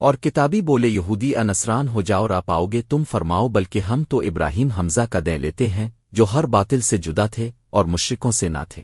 اور کتابی بولے یہودی انسران ہو جاؤ را پاؤ گے تم فرماؤ بلکہ ہم تو ابراہیم حمزہ کا دے لیتے ہیں جو ہر باطل سے جدا تھے اور مشرکوں سے نہ تھے۔